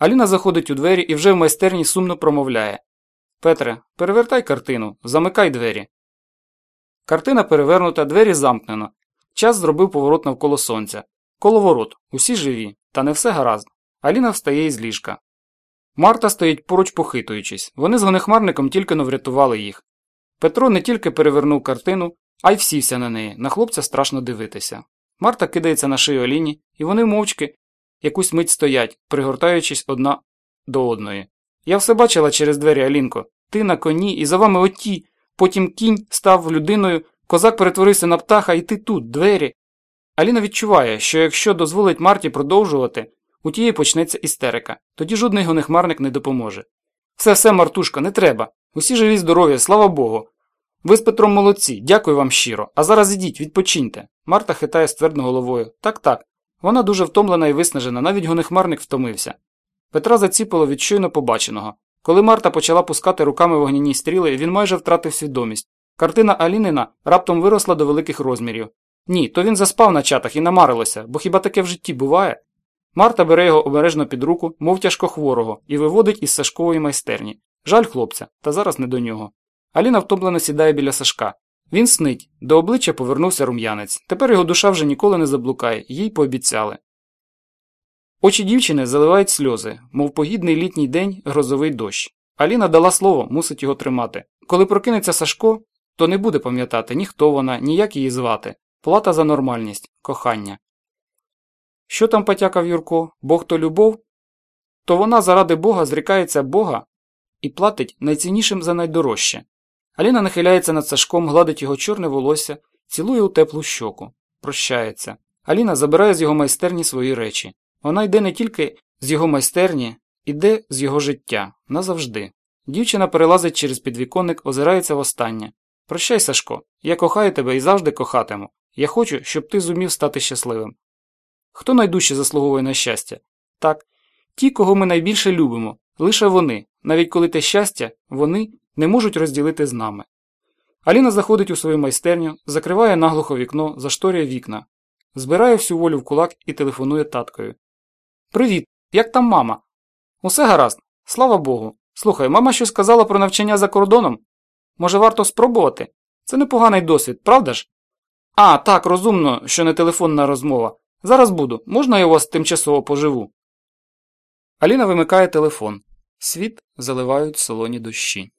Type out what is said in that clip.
Аліна заходить у двері і вже в майстерні сумно промовляє Петре, перевертай картину, замикай двері. Картина перевернута, двері замкнено. Час зробив поворот навколо сонця. Коловорот, усі живі, та не все гаразд. Аліна встає із ліжка. Марта стоїть поруч похитуючись. Вони з гонехмарником тільки но врятували їх. Петро не тільки перевернув картину, а й всівся на неї. На хлопця страшно дивитися. Марта кидається на шию Аліні, і вони мовчки якусь мить стоять, пригортаючись одна до одної. Я все бачила через двері Алінко. Ти на коні, і за вами оті. Потім кінь став людиною, козак перетворився на птаха, і ти тут, двері. Аліна відчуває, що якщо дозволить Марті продовжувати, у тієї почнеться істерика. Тоді жодний гонехмарник не допоможе. Все, все, Мартушка, не треба. Усі живі здорові, слава Богу. Ви з Петром молодці, дякую вам щиро. А зараз ідіть, відпочиньте. Марта хитає ствердно головою. Так, так. Вона дуже втомлена і виснажена, навіть гонехмарник втомився. Петра заціпило від щойно побаченого. Коли Марта почала пускати руками вогняні стріли, він майже втратив свідомість. Картина Алінина раптом виросла до великих розмірів. Ні, то він заспав на чатах і намарилося, бо хіба таке в житті буває? Марта бере його обережно під руку, мов тяжкохворого, і виводить із Сашкової майстерні. Жаль хлопця, та зараз не до нього. Аліна втомлено сідає біля Сашка. Він снить, до обличчя повернувся рум'янець. Тепер його душа вже ніколи не заблукає, їй пообіцяли. Очі дівчини заливають сльози, мов погідний літній день грозовий дощ. Аліна дала слово, мусить його тримати. Коли прокинеться Сашко, то не буде пам'ятати ні хто вона, ні як її звати. Плата за нормальність, кохання. Що там потякав Юрко? Бог то любов? То вона заради Бога зрікається Бога і платить найціннішим за найдорожче. Аліна нахиляється над Сашком, гладить його чорне волосся, цілує у теплу щоку, прощається. Аліна забирає з його майстерні свої речі. Вона йде не тільки з його майстерні, іде з його життя назавжди. Дівчина перелазить через підвіконник, озирається востаннє. Прощай, Сашко, я кохаю тебе і завжди кохатиму. Я хочу, щоб ти зумів стати щасливим. Хто найдужче заслуговує на щастя? Так, ті, кого ми найбільше любимо, лише вони, навіть коли те щастя, вони не можуть розділити з нами. Аліна заходить у свою майстерню, закриває наглухо вікно, зашторює вікна, збирає всю волю в кулак і телефонує таткою. Привіт, як там мама? Усе гаразд, слава Богу. Слухай, мама щось сказала про навчання за кордоном? Може, варто спробувати? Це непоганий досвід, правда ж? А, так, розумно, що не телефонна розмова. Зараз буду, можна я у вас тимчасово поживу? Аліна вимикає телефон. Світ заливають солоні дощі.